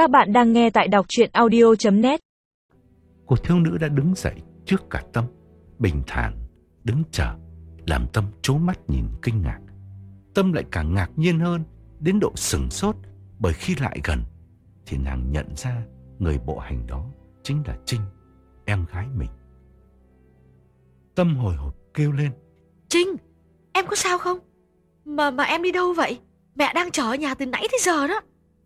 Các bạn đang nghe tại đọc chuyện audio.net Cô thiếu nữ đã đứng dậy trước cả Tâm, bình thản, đứng chờ, làm Tâm chố mắt nhìn kinh ngạc. Tâm lại càng ngạc nhiên hơn, đến độ sừng sốt, bởi khi lại gần, thì nàng nhận ra người bộ hành đó chính là Trinh, em gái mình. Tâm hồi hộp kêu lên. Trinh, em có sao không? Mà mà em đi đâu vậy? Mẹ đang chờ ở nhà từ nãy tới giờ đó.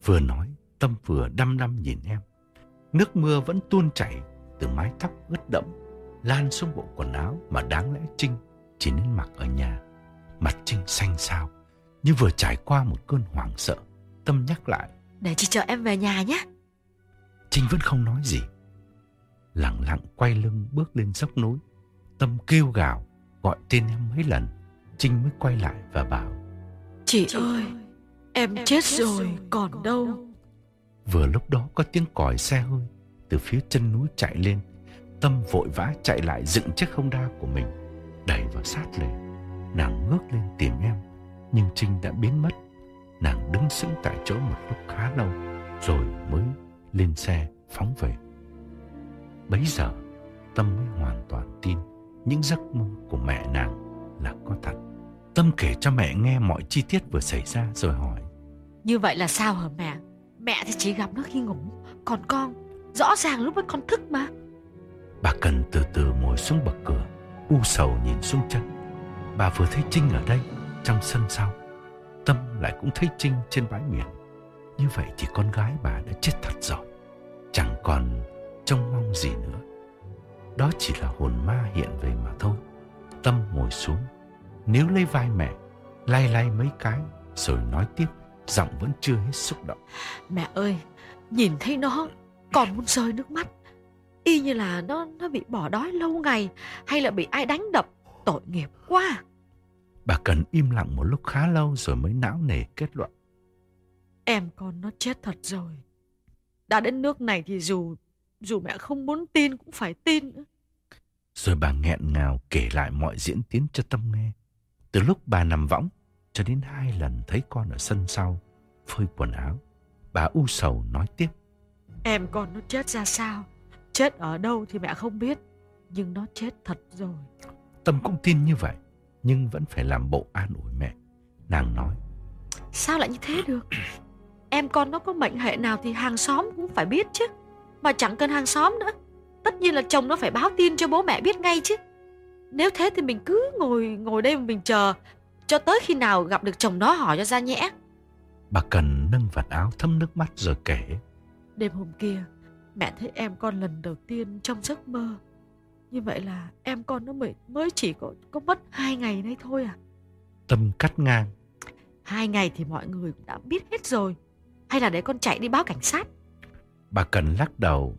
Vừa nói, Tâm vừa đăm đăm nhìn em. Nước mưa vẫn tuôn chảy từ mái tóc ướt đẫm, lan xuống bộ quần áo mà đáng lẽ Trinh chỉ nên mặc ở nhà. Mặt Trinh xanh xao, như vừa trải qua một cơn hoảng sợ. Tâm nhắc lại. Để chị chờ em về nhà nhé. Trinh vẫn không nói gì. Lặng lặng quay lưng bước lên dốc núi. Tâm kêu gào, gọi tên em mấy lần. Trinh mới quay lại và bảo. Chị, ơi, em, chết, rồi, còn đâu. Vừa lúc đó có tiếng còi xe hơi từ phía chân núi chạy lên. Tâm vội vã chạy lại dựng chiếc không đa của mình, đẩy vào sát lề. Nàng ngước lên tìm em, nhưng Trinh đã biến mất. Nàng đứng sững tại chỗ một lúc khá lâu, rồi mới lên xe phóng về. Bấy giờ, Tâm mới hoàn toàn tin những giấc mơ của mẹ nàng là có thật. Tâm kể cho mẹ nghe mọi chi tiết vừa xảy ra rồi hỏi. Như vậy là sao hả mẹ? Mẹ thì chỉ gặp nó khi ngủ, còn con, rõ ràng lúc ấy con thức mà. Bà Cần từ từ ngồi xuống bậc cửa, u sầu nhìn xuống chân. Bà vừa thấy Trinh ở đây, trong sân sau. Tâm lại cũng thấy Trinh trên bãi biển. Như vậy thì con gái bà đã chết thật rồi. Chẳng còn trông mong gì nữa. Đó chỉ là hồn ma hiện về mà thôi. Tâm ngồi xuống, nếu lấy vai mẹ, lay lay mấy cái, rồi nói tiếp, giọng vẫn chưa hết xúc động. Mẹ ơi, nhìn thấy nó, còn muốn rơi nước mắt. Y như là nó nó bị bỏ đói lâu ngày, hay là bị ai đánh đập, tội nghiệp quá. Bà cần im lặng một lúc khá lâu rồi mới não nề kết luận. Em con nó chết thật rồi. Đã đến nước này thì dù dù mẹ không muốn tin cũng phải tin nữa. Rồi bà nghẹn ngào kể lại mọi diễn tiến cho Tâm nghe. Từ lúc bà nằm võng cho đến hai lần thấy con ở sân sau phơi quần áo. Bà u sầu nói tiếp. Em con nó chết ra sao? Chết ở đâu thì mẹ không biết. Nhưng nó chết thật rồi. Tâm cũng tin như vậy. Nhưng vẫn phải làm bộ an ủi mẹ. Nàng nói. Sao lại như thế được? Em con nó có mệnh hệ nào thì hàng xóm cũng phải biết chứ. Mà chẳng cần hàng xóm nữa. Tất nhiên là chồng nó phải báo tin cho bố mẹ biết ngay chứ. Nếu thế thì mình cứ ngồi ngồi đây mà mình chờ cho tới khi nào gặp được chồng nó hỏi cho ra nhẽ. Bà Cần nâng vạt áo thấm nước mắt rồi kể. Đêm hôm kia, mẹ thấy em con lần đầu tiên trong giấc mơ. Như vậy là em con nó mới, mới chỉ có, có mất hai ngày nay thôi à? Tâm cắt ngang. Hai ngày thì mọi người cũng đã biết hết rồi. Hay là để con chạy đi báo cảnh sát? Bà Cần lắc đầu.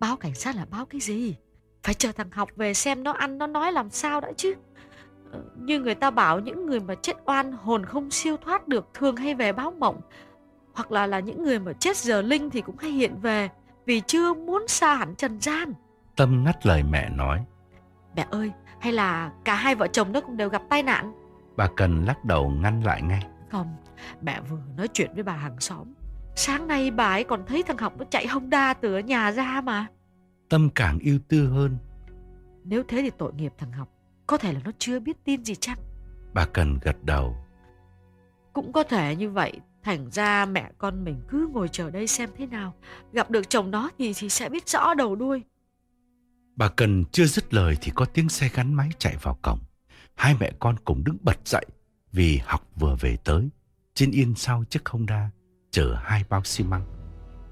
Báo cảnh sát là báo cái gì? Phải chờ thằng học về xem nó ăn nó nói làm sao đã chứ. Như người ta bảo những người mà chết oan hồn không siêu thoát được thường hay về báo mộng. Hoặc là là những người mà chết giờ linh thì cũng hay hiện về vì chưa muốn xa hẳn trần gian. Tâm ngắt lời mẹ nói. Mẹ ơi, hay là cả hai vợ chồng nó cũng đều gặp tai nạn? Bà Cần lắc đầu ngăn lại ngay. Không, mẹ vừa nói chuyện với bà hàng xóm. Sáng nay bà ấy còn thấy thằng học nó chạy Honda từ ở nhà ra mà. Tâm càng yêu tư hơn. Nếu thế thì tội nghiệp thằng học. Có thể là nó chưa biết tin gì chắc. Bà Cần gật đầu. Cũng có thể như vậy. Thành ra mẹ con mình cứ ngồi chờ đây xem thế nào. Gặp được chồng nó thì, thì sẽ biết rõ đầu đuôi. Bà Cần chưa dứt lời thì có tiếng xe gắn máy chạy vào cổng. Hai mẹ con cùng đứng bật dậy vì học vừa về tới. Trên yên sau chiếc Honda chở hai bao xi măng.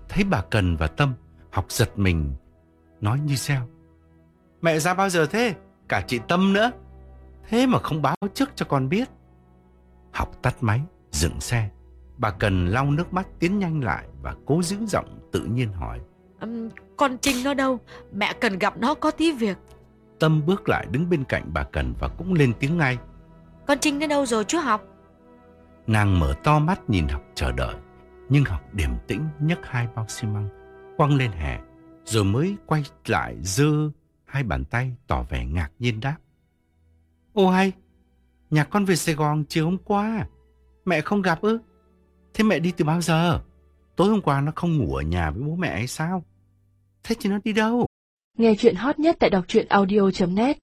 Thấy bà Cần và Tâm học giật mình nói như reo. Mẹ ra bao giờ thế? Cả chị Tâm nữa. Thế mà không báo trước cho con biết. Học tắt máy, dựng xe. Bà Cần lau nước mắt tiến nhanh lại và cố giữ giọng tự nhiên hỏi. Um, con Trinh nó đâu? Mẹ cần gặp nó có tí việc. Tâm bước lại đứng bên cạnh bà Cần và cũng lên tiếng ngay. Con Trinh nó đâu rồi chú học? Nàng mở to mắt nhìn học chờ đợi. Nhưng học điềm tĩnh nhấc hai bao xi măng quăng lên hè. Rồi mới quay lại dơ hai bàn tay tỏ vẻ ngạc nhiên đáp. Ô hay, nhà con về Sài Gòn chiều hôm qua. Mẹ không gặp ư? Thế mẹ đi từ bao giờ? Tối hôm qua nó không ngủ ở nhà với bố mẹ hay sao? Thế thì nó đi đâu? Nghe chuyện hot nhất tại đọc truyện audio.net